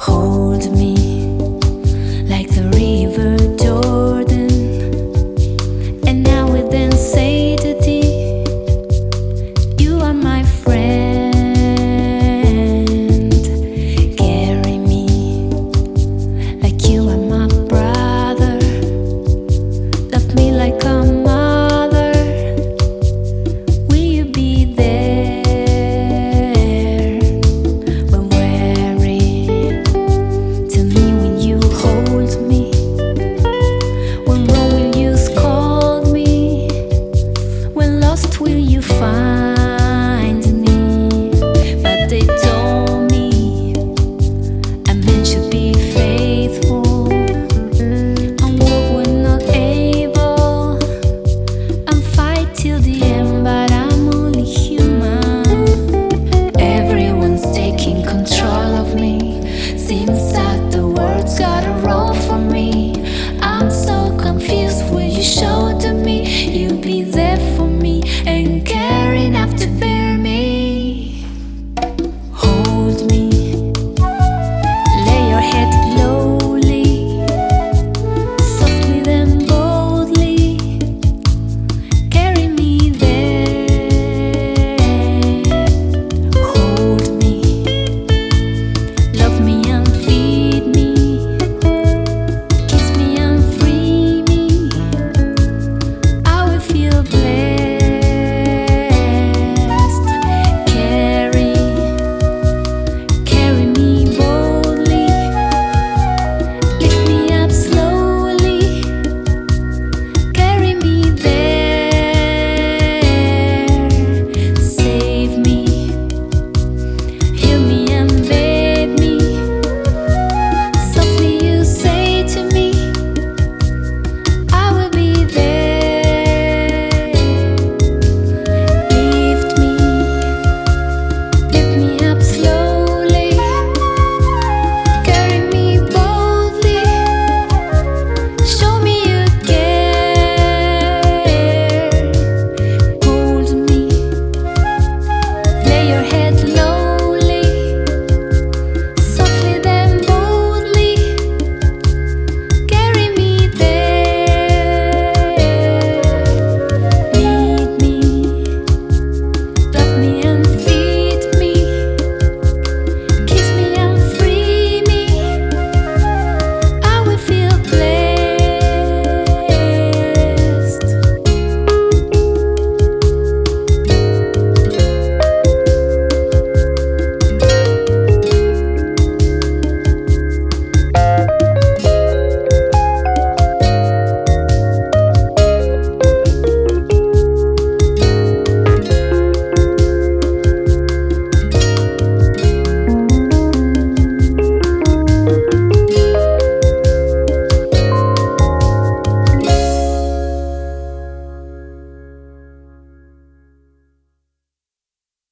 Hold me.